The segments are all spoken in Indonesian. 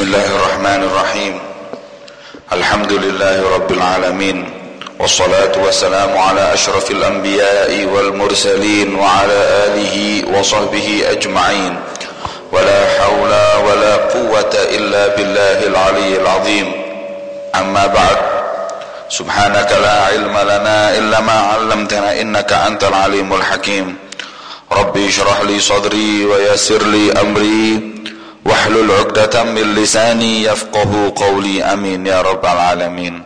بسم الله الرحمن الرحيم. الحمد لله رب العالمين والصلاة والسلام على أشرف الأنبياء والمرسلين وعلى آله وصحبه أجمعين. ولا حول ولا قوة إلا بالله العلي العظيم. أما بعد سبحانك لا علم لنا إلا ما علمتنا إنك أنت العليم الحكيم. ربي اشرح لي صدري ويسر لي أمري. واحلل عقدة من لساني يفقه قولي أمين يا رب العالمين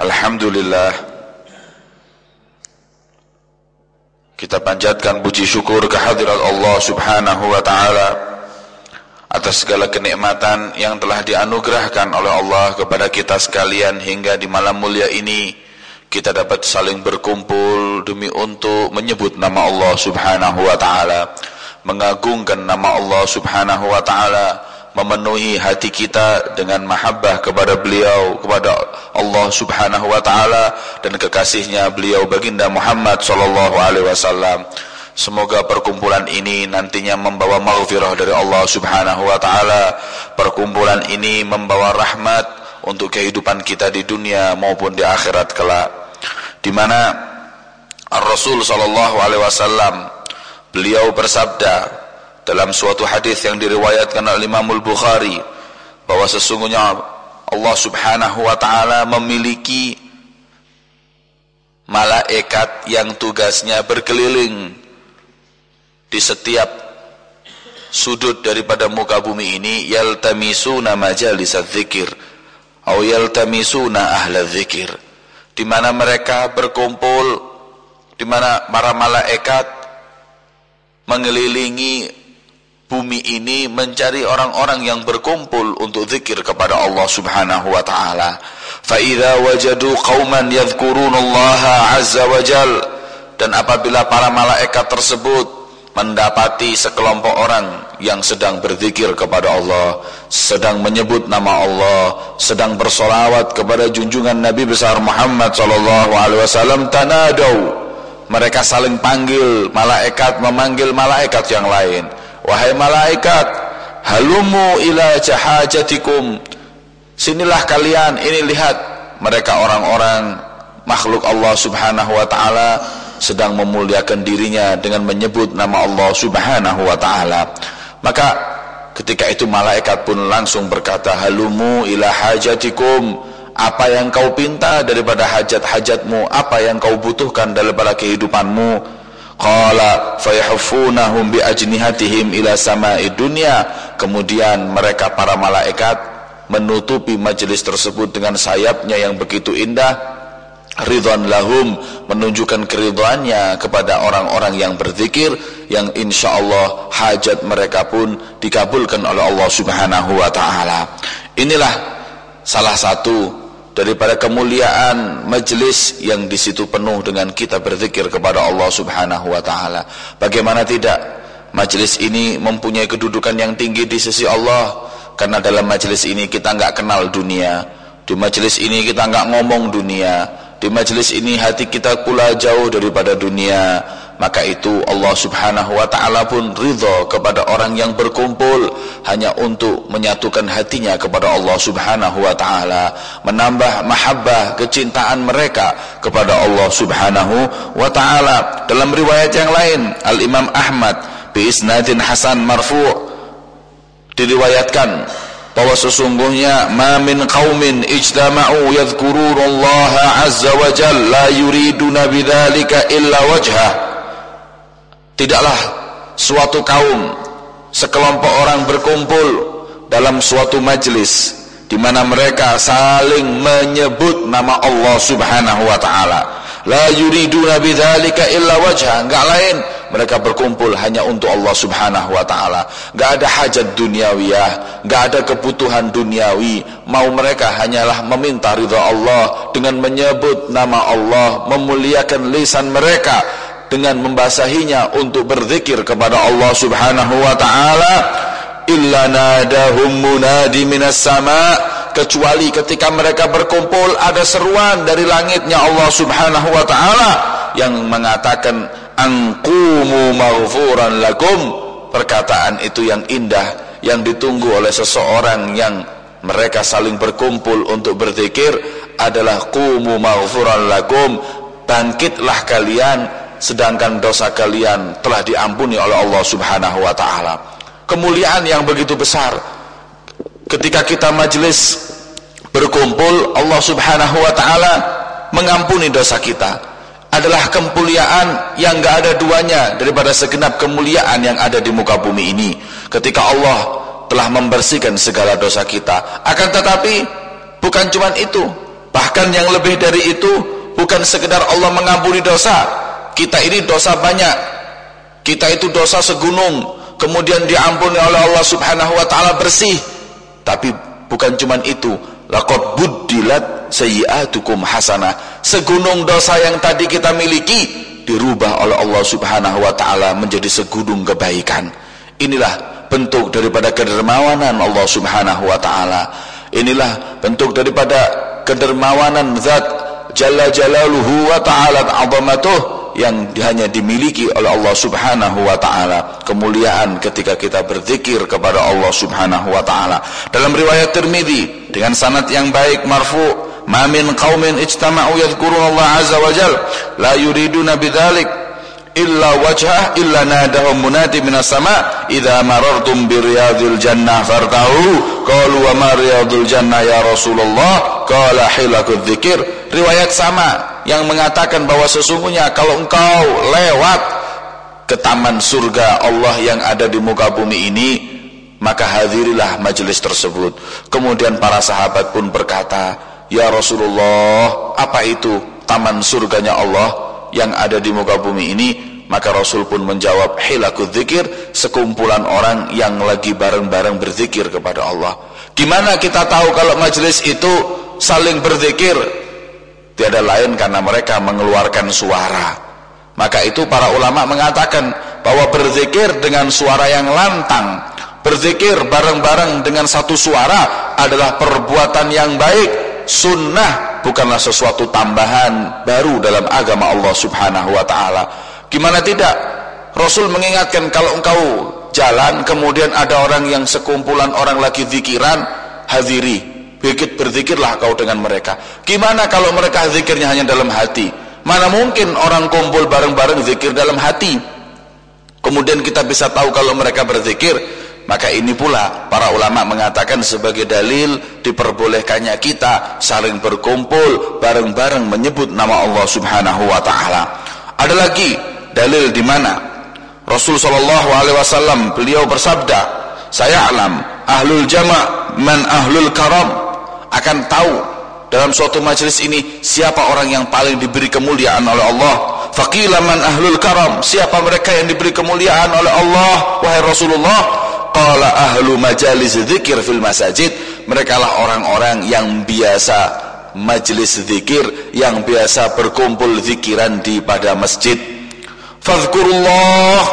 الحمد لله Kita panjatkan puji syukur kehadirat Allah subhanahu wa ta'ala Atas segala kenikmatan yang telah dianugerahkan oleh Allah kepada kita sekalian Hingga di malam mulia ini Kita dapat saling berkumpul demi untuk menyebut nama Allah subhanahu wa ta'ala mengagungkan nama Allah Subhanahu wa taala, memenuhi hati kita dengan mahabbah kepada beliau, kepada Allah Subhanahu wa taala dan kekasihnya beliau baginda Muhammad sallallahu alaihi wasallam. Semoga perkumpulan ini nantinya membawa maghfirah dari Allah Subhanahu wa taala. Perkumpulan ini membawa rahmat untuk kehidupan kita di dunia maupun di akhirat kelak. Di mana Rasul sallallahu alaihi wasallam Beliau bersabda dalam suatu hadis yang diriwayatkan oleh Imam Al-Bukhari bahwa sesungguhnya Allah Subhanahu wa taala memiliki malaikat yang tugasnya berkeliling di setiap sudut daripada muka bumi ini yaltamisuna majalis dzikir atau yaltamisuna ahla dzikir di mana mereka berkumpul di mana para malaikat mengelilingi bumi ini mencari orang-orang yang berkumpul untuk zikir kepada Allah Subhanahu wa taala. Fa idza wajadu qauman yadhkurunallaha azza wa jal dan apabila para malaikat tersebut mendapati sekelompok orang yang sedang berzikir kepada Allah, sedang menyebut nama Allah, sedang bersolawat kepada junjungan Nabi besar Muhammad sallallahu alaihi wasallam tanadau mereka saling panggil malaikat memanggil malaikat yang lain. Wahai malaikat halumu ila jahajatikum. Sinilah kalian ini lihat mereka orang-orang makhluk Allah subhanahu wa ta'ala sedang memuliakan dirinya dengan menyebut nama Allah subhanahu wa ta'ala. Maka ketika itu malaikat pun langsung berkata halumu ila hajatikum apa yang kau pinta daripada hajat-hajatmu? Apa yang kau butuhkan daripada kehidupanmu? Qala fayahfunahum bi ajnihatihim ila sama'i dunya. Kemudian mereka para malaikat menutupi majelis tersebut dengan sayapnya yang begitu indah. Ridwan lahum menunjukkan keridhaannya kepada orang-orang yang berzikir yang insyaallah hajat mereka pun dikabulkan oleh Allah Subhanahu wa taala. Inilah salah satu daripada kemuliaan majlis yang di situ penuh dengan kita berzikir kepada Allah Subhanahu wa taala. Bagaimana tidak majlis ini mempunyai kedudukan yang tinggi di sisi Allah karena dalam majlis ini kita enggak kenal dunia. Di majlis ini kita enggak ngomong dunia. Di majlis ini hati kita pula jauh daripada dunia maka itu Allah subhanahu wa ta'ala pun ridha kepada orang yang berkumpul hanya untuk menyatukan hatinya kepada Allah subhanahu wa ta'ala menambah mahabbah kecintaan mereka kepada Allah subhanahu wa ta'ala. Dalam riwayat yang lain Al-Imam Ahmad bi isnadin hasan marfu' diriwayatkan bahwa sesungguhnya ma min qaumin ijtama'u yadhkuruna Allah azza wa jalla la yuriduna bidzalika illa wajhah Tidaklah suatu kaum sekelompok orang berkumpul dalam suatu majlis di mana mereka saling menyebut nama Allah Subhanahu wa taala. La yuriduna bidzalika illa wajha, enggak lain mereka berkumpul hanya untuk Allah Subhanahu wa taala. Enggak ada hajat duniawiyah, enggak ada kebutuhan duniawi. Mau mereka hanyalah meminta ridha Allah dengan menyebut nama Allah, memuliakan lisan mereka dengan membasahinya untuk berzikir kepada Allah Subhanahu wa taala illa nadahum munadi minas sama kecuali ketika mereka berkumpul ada seruan dari langitnya Allah Subhanahu wa taala yang mengatakan anqumu maghfuran lakum perkataan itu yang indah yang ditunggu oleh seseorang yang mereka saling berkumpul untuk berzikir adalah qumu maghfuran lakum bangkitlah kalian sedangkan dosa kalian telah diampuni oleh Allah Subhanahu wa taala. Kemuliaan yang begitu besar. Ketika kita majelis berkumpul Allah Subhanahu wa taala mengampuni dosa kita. Adalah kemuliaan yang gak ada duanya daripada segenap kemuliaan yang ada di muka bumi ini. Ketika Allah telah membersihkan segala dosa kita. Akan tetapi bukan cuma itu. Bahkan yang lebih dari itu bukan sekedar Allah mengampuni dosa kita ini dosa banyak. Kita itu dosa segunung. Kemudian diampuni oleh Allah subhanahu wa ta'ala bersih. Tapi bukan cuma itu. Laqad buddilat sayyi'atukum hasanah. Segunung dosa yang tadi kita miliki dirubah oleh Allah Subhanahu wa taala menjadi segunung kebaikan. Inilah bentuk daripada kedermawanan Allah Subhanahu wa taala. Inilah bentuk daripada kedermawanan zat. Jalla jalaluhu wa ta'ala 'azamatuh yang hanya dimiliki oleh Allah Subhanahu wa taala. Kemuliaan ketika kita berzikir kepada Allah Subhanahu wa taala. Dalam riwayat Tirmizi dengan sanad yang baik marfu ma min qaumin ijtama'u yadhkuruna Allah azza wa jal la yuriduna bidzalik illa wajhah illa nadahum munadi minas sama idza marartum bi riyadil jannah fartahu qalu wa ma riyadul jannah ya Rasulullah qala hilakudz dzikir riwayat sama yang mengatakan bahwa sesungguhnya kalau engkau lewat ke taman surga Allah yang ada di muka bumi ini maka hadirilah majelis tersebut. Kemudian para sahabat pun berkata ya Rasulullah apa itu taman surganya Allah yang ada di muka bumi ini? Maka Rasul pun menjawab hilakut zikir sekumpulan orang yang lagi bareng-bareng berzikir kepada Allah. Gimana kita tahu kalau majelis itu saling berzikir tiada lain karena mereka mengeluarkan suara. Maka itu para ulama mengatakan bahwa berzikir dengan suara yang lantang berzikir bareng-bareng dengan satu suara adalah perbuatan yang baik. Sunnah bukanlah sesuatu tambahan baru dalam agama Allah subhanahu wa ta'ala. Gimana tidak? Rasul mengingatkan kalau engkau jalan kemudian ada orang yang sekumpulan orang lagi zikiran hadiri Bikit berzikirlah kau dengan mereka. Gimana kalau mereka zikirnya hanya dalam hati? Mana mungkin orang kumpul bareng-bareng zikir dalam hati? Kemudian kita bisa tahu kalau mereka berzikir. Maka ini pula para ulama mengatakan sebagai dalil diperbolehkannya kita saling berkumpul bareng-bareng menyebut nama Allah Subhanahu wa taala. Ada lagi dalil di mana Rasul sallallahu alaihi wasallam beliau bersabda, "Saya alam ahlul jama' man ahlul karam." Akan tahu dalam suatu majelis ini siapa orang yang paling diberi kemuliaan oleh Allah. Faqila man ahlul karam siapa mereka yang diberi kemuliaan oleh Allah? Wahai Rasulullah qala ahlu majalis zikir fil masajid. Mereka lah orang-orang yang biasa majelis zikir yang biasa berkumpul zikiran di pada masjid. Fadhkurullah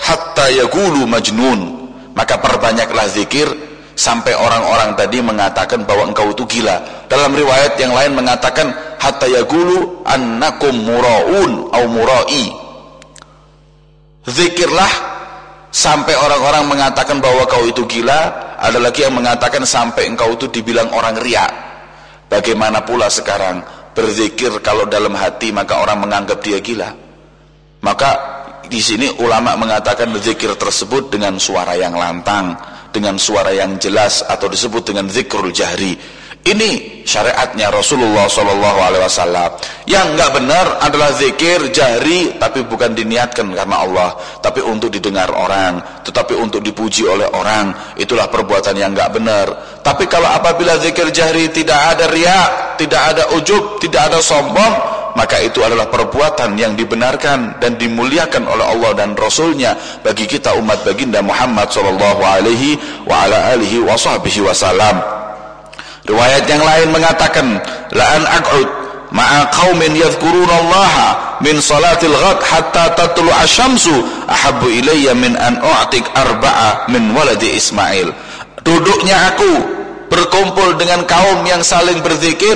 hatta yaqulu majnun. Maka perbanyaklah zikir sampai orang-orang tadi mengatakan bahwa engkau itu gila. Dalam riwayat yang lain mengatakan hatta yaqulu annakum muraun au murai. Zikirlah sampai orang-orang mengatakan bahwa kau itu gila, ada lagi yang mengatakan sampai engkau itu dibilang orang ria. Bagaimana pula sekarang berzikir kalau dalam hati maka orang menganggap dia gila. Maka di sini ulama mengatakan zikir tersebut dengan suara yang lantang dengan suara yang jelas atau disebut dengan zikrul jahri. Ini syariatnya Rasulullah Shallallahu Alaihi Wasallam. Yang nggak benar adalah zikir jahri, tapi bukan diniatkan karena Allah, tapi untuk didengar orang, tetapi untuk dipuji oleh orang. Itulah perbuatan yang nggak benar. Tapi kalau apabila zikir jahri tidak ada riak, tidak ada ujub, tidak ada sombong, maka itu adalah perbuatan yang dibenarkan dan dimuliakan oleh Allah dan Rasulnya bagi kita umat baginda Muhammad sallallahu alaihi wa ala alihi wa sahbihi wasallam. Riwayat yang lain mengatakan la an aq'ud ma'a qaumin yadhkuruna Allah min salatil ghad hatta tatlu asyamsu ahabbu ilayya min an u'tik arba'a min waladi Ismail. Duduknya aku berkumpul dengan kaum yang saling berzikir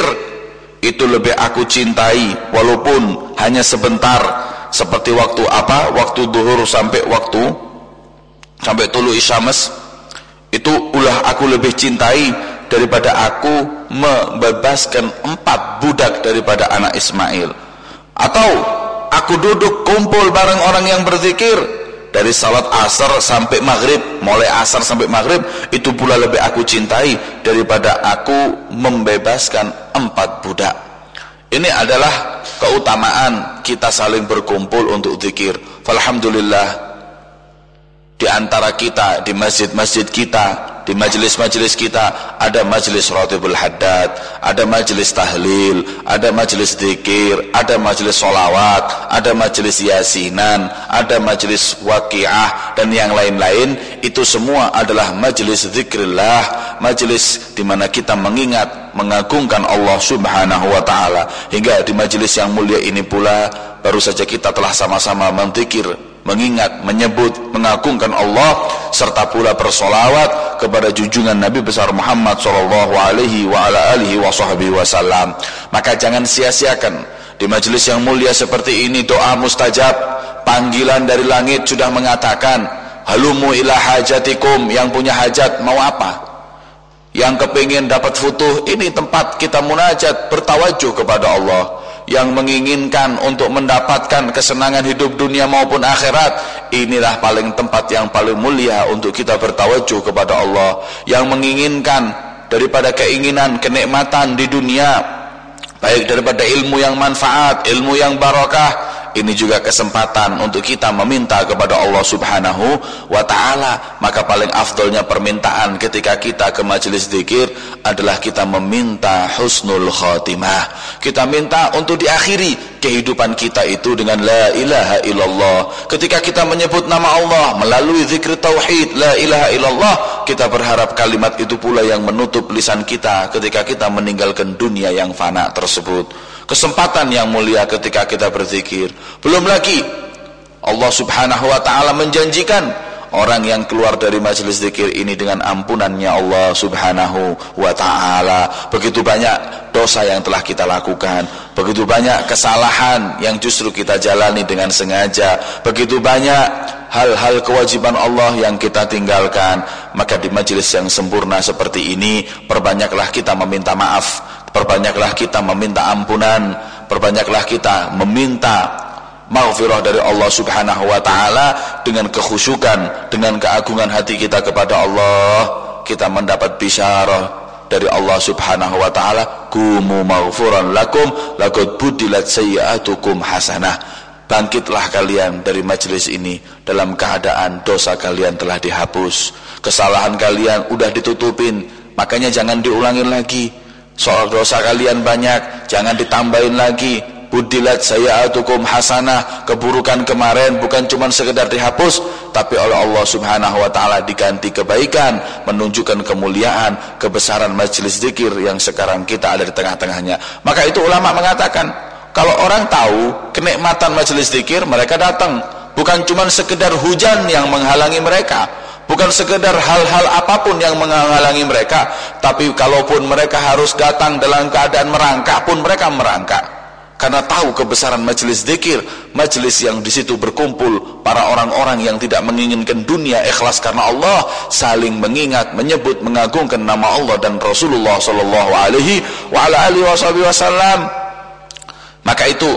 itu lebih aku cintai walaupun hanya sebentar. Seperti waktu apa? Waktu duhur sampai waktu sampai tulu isyamas. Itu ulah aku lebih cintai daripada aku membebaskan empat budak daripada anak Ismail. Atau aku duduk kumpul bareng orang yang berzikir dari salat asar sampai maghrib mulai asar sampai maghrib itu pula lebih aku cintai daripada aku membebaskan empat budak. Ini adalah keutamaan kita saling berkumpul untuk zikir. Alhamdulillah di antara kita di masjid-masjid kita di majelis-majelis kita ada majelis ratibul haddad, ada majelis tahlil, ada majelis zikir, ada majelis solawat, ada majelis yasinan, ada majelis waqiah dan yang lain-lain itu semua adalah majelis zikrillah, majelis di mana kita mengingat, mengagungkan Allah Subhanahu wa taala. Hingga di majelis yang mulia ini pula baru saja kita telah sama-sama menzikir mengingat, menyebut, mengagungkan Allah serta pula bersolawat kepada junjungan Nabi besar Muhammad sallallahu alaihi wa ala alihi wasallam. Maka jangan sia-siakan di majelis yang mulia seperti ini doa mustajab, panggilan dari langit sudah mengatakan, "Halumu ila hajatikum" yang punya hajat mau apa? Yang kepingin dapat futuh, ini tempat kita munajat, bertawajuh kepada Allah yang menginginkan untuk mendapatkan kesenangan hidup dunia maupun akhirat inilah paling tempat yang paling mulia untuk kita bertawajuh kepada Allah. Yang menginginkan daripada keinginan kenikmatan di dunia baik daripada ilmu yang manfaat ilmu yang barakah ini juga kesempatan untuk kita meminta kepada Allah Subhanahu wa taala. Maka paling afdolnya permintaan ketika kita ke majelis zikir adalah kita meminta husnul khatimah. Kita minta untuk diakhiri kehidupan kita itu dengan la ilaha illallah. Ketika kita menyebut nama Allah melalui zikir tauhid la ilaha illallah kita berharap kalimat itu pula yang menutup lisan kita ketika kita meninggalkan dunia yang fana tersebut kesempatan yang mulia ketika kita berzikir. Belum lagi Allah subhanahu wa ta'ala menjanjikan orang yang keluar dari majelis zikir ini dengan ampunannya Allah subhanahu wa ta'ala. Begitu banyak dosa yang telah kita lakukan. Begitu banyak kesalahan yang justru kita jalani dengan sengaja. Begitu banyak hal-hal kewajiban Allah yang kita tinggalkan. Maka di majelis yang sempurna seperti ini perbanyaklah kita meminta maaf. Perbanyaklah kita meminta ampunan, perbanyaklah kita meminta maghfirah dari Allah Subhanahu wa taala dengan kekhusyukan, dengan keagungan hati kita kepada Allah, kita mendapat bisyarah dari Allah Subhanahu wa taala, "Kumu maghfuran lakum laqad budilat sayyi'atukum hasanah." Bangkitlah kalian dari majelis ini dalam keadaan dosa kalian telah dihapus, kesalahan kalian udah ditutupin, makanya jangan diulangi lagi. Soal dosa kalian banyak jangan ditambahin lagi budilat saya atukum hasanah. Keburukan kemarin bukan cuma sekedar dihapus tapi oleh Allah subhanahu wa ta'ala diganti kebaikan menunjukkan kemuliaan kebesaran majelis zikir yang sekarang kita ada di tengah-tengahnya. Maka itu ulama mengatakan kalau orang tahu kenikmatan majelis zikir mereka datang. Bukan cuma sekedar hujan yang menghalangi mereka bukan sekedar hal-hal apa pun yang menghalangi mereka tapi kalaupun mereka harus datang dalam keadaan merangkak pun mereka merangkak karena tahu kebesaran majelis zikir majelis yang di situ berkumpul para orang-orang yang tidak menginginkan dunia ikhlas karena Allah saling mengingat menyebut mengagungkan nama Allah dan Rasulullah sallallahu alaihi wasallam. Maka itu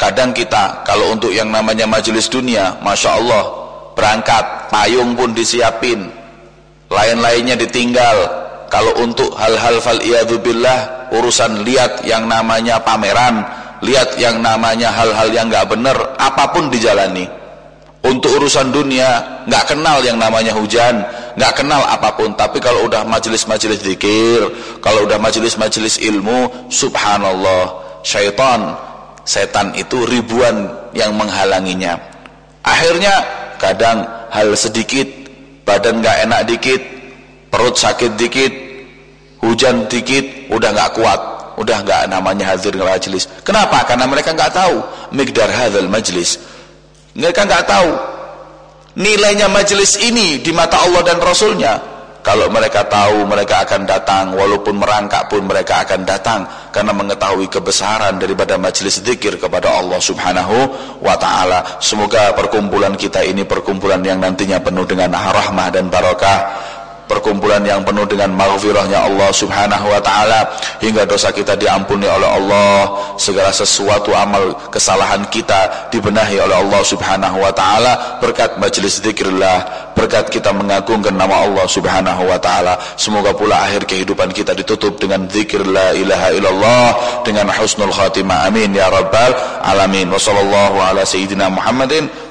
kadang kita kalau untuk yang namanya majelis dunia Masya Allah berangkat payung pun disiapin lain-lainnya ditinggal. Kalau untuk hal-hal fal urusan lihat yang namanya pameran lihat yang namanya hal-hal yang nggak benar apa pun dijalani. Untuk urusan dunia nggak kenal yang namanya hujan nggak kenal apa pun. Tapi kalau udah majelis-majelis zikir kalau udah majelis-majelis ilmu subhanallah syaitan setan itu ribuan yang menghalanginya. Akhirnya kadang hal sedikit badan gak enak dikit perut sakit dikit hujan dikit udah gak kuat udah gak namanya hadir majlis. Kenapa? karena mereka gak tahu migdar hadal majlis. Mereka gak tahu nilainya majlis ini di mata Allah dan Rasulnya. Kalau mereka tahu mereka akan datang. Walaupun merangkak pun mereka akan datang. Karena mengetahui kebesaran daripada majelis zikir kepada Allah Subhanahu wa taala. Semoga perkumpulan kita ini perkumpulan yang nantinya penuh dengan rahmah dan barakah perkumpulan yang penuh dengan maghfirahnya Allah subhanahu wa ta'ala hingga dosa kita diampuni oleh Allah segala sesuatu amal kesalahan kita dibenahi oleh Allah subhanahu wa ta'ala berkat majlis zikrillah berkat kita mengagungkan nama Allah subhanahu wa ta'ala. Semoga pula akhir kehidupan kita ditutup dengan zikir la ilaha illallah dengan husnul khatimah. Amin ya rabbal alamin. Wa sallallahu ala sayyidina muhammadin